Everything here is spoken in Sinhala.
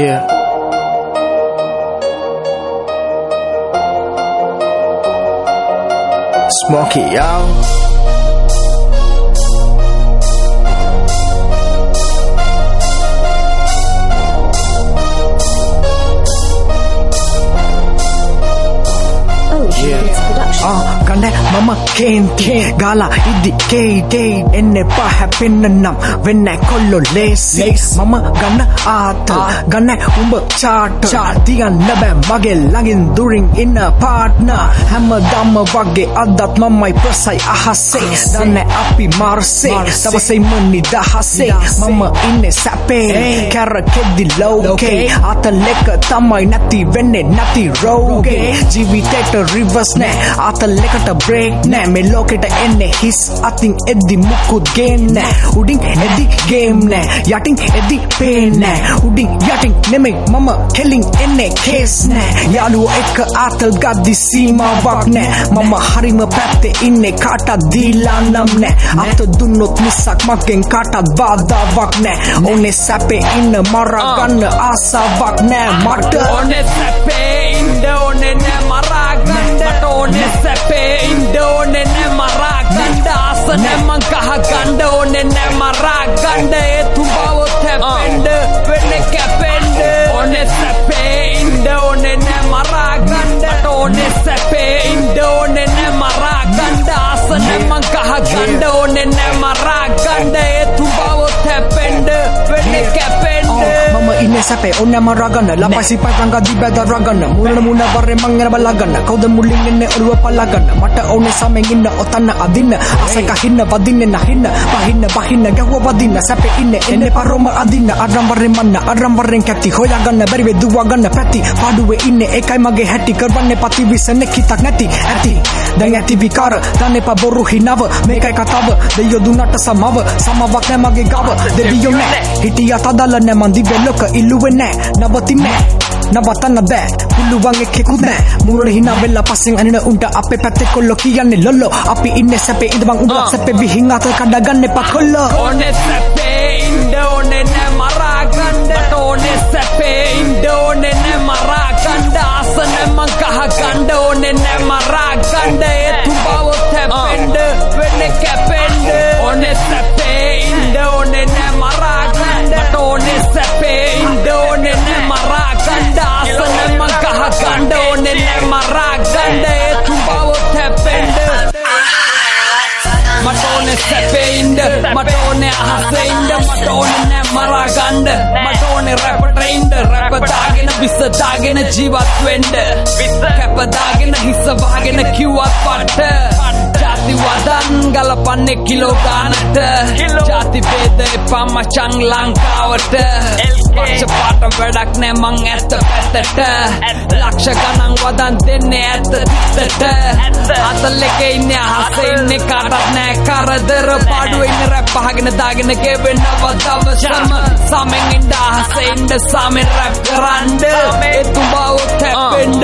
Oh, yeah. Smoke it, y'all. Oh, Yeah. Ah, කන්න මම කේන්ති ගාලා ඉදි කේටේ එන්න එපා හැපෙන්න්න නම්. වෙන්න කොල්ලො ලේසි. මම ගන්න ආතල්. ගන්න උඹ චාට චාතියන්න බෑ. මගේ ළඟින් දුරින් ඉන්න පාට්න හැම දම්ම වගේ අදත් මමයි ප්‍රසයි අහස්සේ දන්න අපි මාර්සේ. දවසයිම නිදහසේ. මම ඉන්න සැපේ. කැරකෙද්දි ලෝකේ. අතල් එක තමයි නැති වෙන්නේ නැති රෝගේ. ජීවිතේට රිවස් නෑ අතල් එකට බ්‍රේක් නෑ. මේ ලෝකෙට එන්නේ හිස් අතින් එද්දි මුකුත් ගේම් නෑ. උඩින් එදි ගේම් නෑ. යටින් එදි පේන් නෑ. උඩින් යටින් නෙමෙයි මම කෙලින් එන්නේ කේස් නෑ. යාළුවෝ එක්ක ආතල් ගද්දි සීමාවක් නෑ. මම හරිම පැත්තේ ඉන්නේ කාටත් දීලා නම් නෑ. අත දුන්නොත් මිසක් මගෙන් කාටත් බාධාවක් නෑ. ඕනේ සැපේ ඉන්න මරා ගන්න ආසාවක් නෑ. මට ඕනේ සැපේ ඉන්න ඕනේ නෑ. මරා ගන්න මට ඕනේ සැපේ ඉන්න ඕනේ නෑ මරා ගන්න ආස නෑ මං කහ ගන්න ඕනේ නෑ මරා ගන්න ඒ තුඹවොත් හැපෙන්න වෙන්නේ කැපෙන්න ඕනේ සැපේ ඉන්න ඕනේ නෑ මරා ගන්න මට ඕනේ සැපේ ඉන්න ඕනේ නෑ මරා ගන්න ආස නෑ මං කහ ගන්න ඕනේ මම ඉන්න සැපේ. ඔන්න මරාගන්න ලපසි පටංග දිබැද රගන්න. මුලන මුණ වරේ මංගෙන බලගන්න කවුද මුලින් එන්නේ? ඔළුව පල්ලගන්න. මට ඕනේ සමෙන් ඉන්න ඔතන්න අදින්න. අසක හින්න වදින්න නහින්න. පහින්න බහින්න ගැහුව වදින්න. සැපේ ඉන්න එන්නේ පරොම අදින්න. අරම් වරෙන් මන්න අරම් වරෙන් කැති. හොයාගන්න බැරි වේ දුවගන්න පැති. පාඩුවේ ඉන්නේ ඒකයි මගේ හැටි. කරවන්නේ පති විසන්නේ කිතක් නැති ඇති. දැන් ඇති විකාර. දන්න එපා බොරු හිනව. මේකයි කතාව. දෙයෝ දුන්නට සමව. සමවක් නෑ මගේ ගව. දෙවියෝ නෑ. හිටියත් අදාළ නෑ මන් දිවෙ ලොක ඉල්ලුවේ නෑ නවතින්නේ නවතන්න බෑ පුළුවන් එකෙකුත් නෑ මුරට හිනා වෙල්ලා පස්සෙන් අනින උන්ට අපේ පැත්තේ කොල්ලෝ කියන්නේ ලොල්ලෝ අපි ඉන්නේ සැපේ ඉඳවන් උඹලා සැපේ විහිං අත කඩගන්න එපා කොල්ලෝ ඕනේ සැපේ ඉන්න ඕනේ නෑ මරා ගන්න ඕනේ සැපේ ඉන්න ඕනේ ගන්න මට ඕනේ රැපට ඉන්න රැප දාගෙන විස දාගෙන ජීවත් වෙන්න කැප දාගෙන හිස වහගෙන කිව්වත් පට්ට ජාති වදන් ගලපන්නේ කිලෝ ගානට ජාති ભેද එපා මචං ලංකාවට පක්ෂ පාට වැඩක් නෑ මං ඇත්ත පැත්තට. ලක්ෂ ගණන් වදන් දෙන්නේ ඇත්ත තිත්තට අතල් එක ඉන්නේ අහසේ ඉන්නේ කාටත් නෑ කරදර පාඩුව ඉන්න රැප් පහගෙන දාගෙන ගෙවෙන්න වදවසම සමෙන් ඉන්න අහසේ ඉන්න සමෙන් රැප් කරන්න. ඒ තුඹව තැපෙන්න